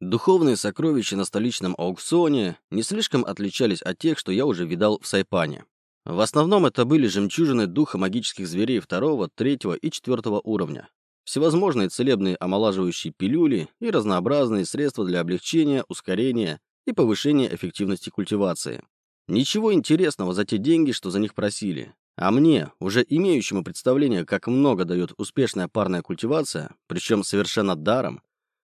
Духовные сокровища на столичном аукционе не слишком отличались от тех, что я уже видал в Сайпане. В основном это были жемчужины духа магических зверей второго, третьего и четвертого уровня. Всевозможные целебные омолаживающие пилюли и разнообразные средства для облегчения, ускорения и повышения эффективности культивации. Ничего интересного за те деньги, что за них просили. А мне, уже имеющему представление, как много дает успешная парная культивация, причем совершенно даром,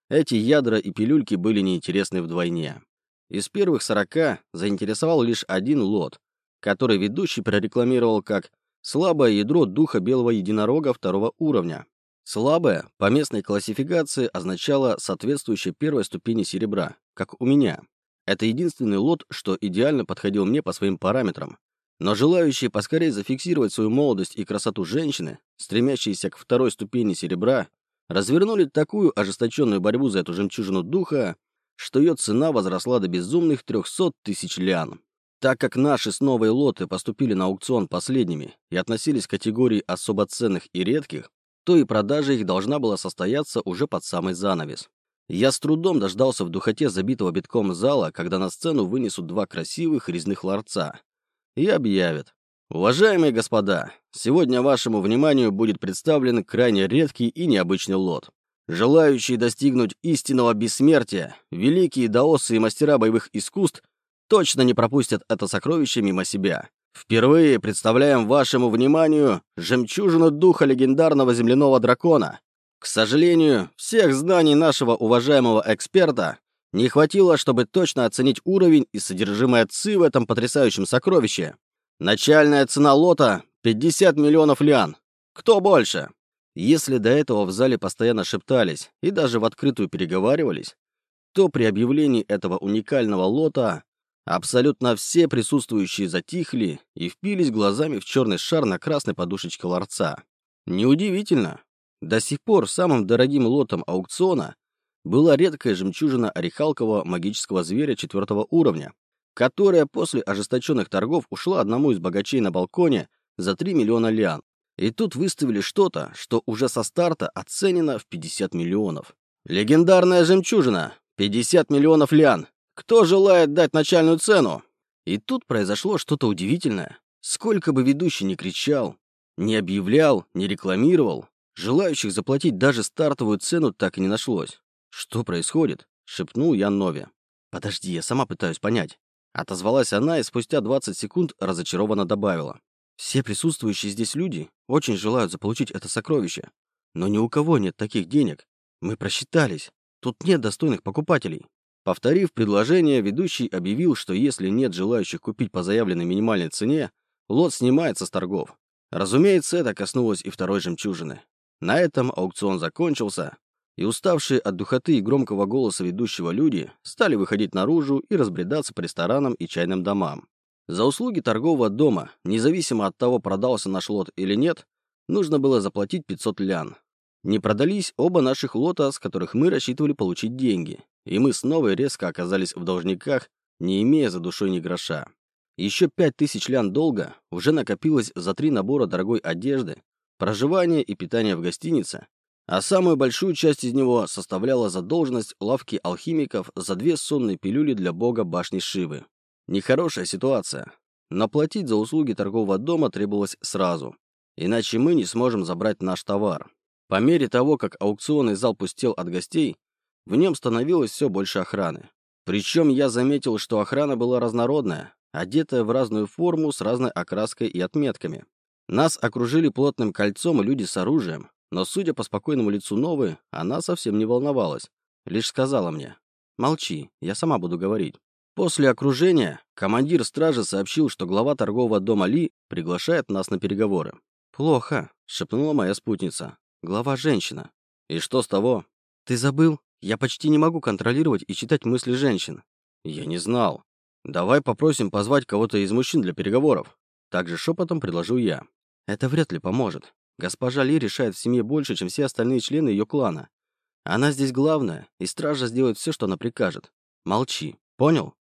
эти ядра и пилюльки были неинтересны вдвойне. Из первых сорока заинтересовал лишь один лот, который ведущий прорекламировал как «слабое ядро духа белого единорога второго уровня». Слабое по местной классификации означало соответствующее первой ступени серебра, как у меня. Это единственный лот, что идеально подходил мне по своим параметрам. Но желающие поскорее зафиксировать свою молодость и красоту женщины, стремящиеся к второй ступени серебра, развернули такую ожесточенную борьбу за эту жемчужину духа, что ее цена возросла до безумных 300 тысяч лян. Так как наши с новой лоты поступили на аукцион последними и относились к категории особо ценных и редких, то и продажа их должна была состояться уже под самый занавес. Я с трудом дождался в духоте забитого битком зала, когда на сцену вынесут два красивых резных ларца и объявят. Уважаемые господа, сегодня вашему вниманию будет представлен крайне редкий и необычный лот. Желающие достигнуть истинного бессмертия, великие даосы и мастера боевых искусств точно не пропустят это сокровище мимо себя. Впервые представляем вашему вниманию жемчужину духа легендарного земляного дракона. К сожалению, всех знаний нашего уважаемого эксперта не хватило, чтобы точно оценить уровень и содержимое ЦИ в этом потрясающем сокровище. Начальная цена лота — 50 миллионов лян. Кто больше? Если до этого в зале постоянно шептались и даже в открытую переговаривались, то при объявлении этого уникального лота абсолютно все присутствующие затихли и впились глазами в черный шар на красной подушечке ларца. Неудивительно. До сих пор самым дорогим лотом аукциона была редкая жемчужина орехалкового магического зверя четвертого уровня, которая после ожесточенных торгов ушла одному из богачей на балконе за 3 миллиона лиан. И тут выставили что-то, что уже со старта оценено в 50 миллионов. Легендарная жемчужина. 50 миллионов лиан. Кто желает дать начальную цену? И тут произошло что-то удивительное. Сколько бы ведущий ни кричал, не объявлял, не рекламировал, желающих заплатить даже стартовую цену так и не нашлось. «Что происходит?» — шепнул я Нове. «Подожди, я сама пытаюсь понять». Отозвалась она и спустя 20 секунд разочарованно добавила. «Все присутствующие здесь люди очень желают заполучить это сокровище. Но ни у кого нет таких денег. Мы просчитались. Тут нет достойных покупателей». Повторив предложение, ведущий объявил, что если нет желающих купить по заявленной минимальной цене, лот снимается с торгов. Разумеется, это коснулось и второй жемчужины. На этом аукцион закончился, и уставшие от духоты и громкого голоса ведущего люди стали выходить наружу и разбредаться по ресторанам и чайным домам. За услуги торгового дома, независимо от того, продался наш лот или нет, нужно было заплатить 500 лян. Не продались оба наших лота, с которых мы рассчитывали получить деньги, и мы снова резко оказались в должниках, не имея за душой ни гроша. Еще 5000 лян долга уже накопилось за три набора дорогой одежды, проживание и питание в гостинице, а самую большую часть из него составляла задолженность лавки алхимиков за две сонные пилюли для бога башни Шивы. Нехорошая ситуация. Но платить за услуги торгового дома требовалось сразу, иначе мы не сможем забрать наш товар. По мере того, как аукционный зал пустел от гостей, в нем становилось все больше охраны. Причем я заметил, что охрана была разнородная, одетая в разную форму с разной окраской и отметками. Нас окружили плотным кольцом люди с оружием, но, судя по спокойному лицу Новы, она совсем не волновалась. Лишь сказала мне, «Молчи, я сама буду говорить». После окружения командир стражи сообщил, что глава торгового дома Ли приглашает нас на переговоры. «Плохо», — шепнула моя спутница. «Глава женщина». «И что с того?» «Ты забыл? Я почти не могу контролировать и читать мысли женщин». «Я не знал. Давай попросим позвать кого-то из мужчин для переговоров». Также шепотом предложил я. «Это вряд ли поможет. Госпожа Ли решает в семье больше, чем все остальные члены ее клана. Она здесь главная, и стража сделает все, что она прикажет. Молчи. Понял?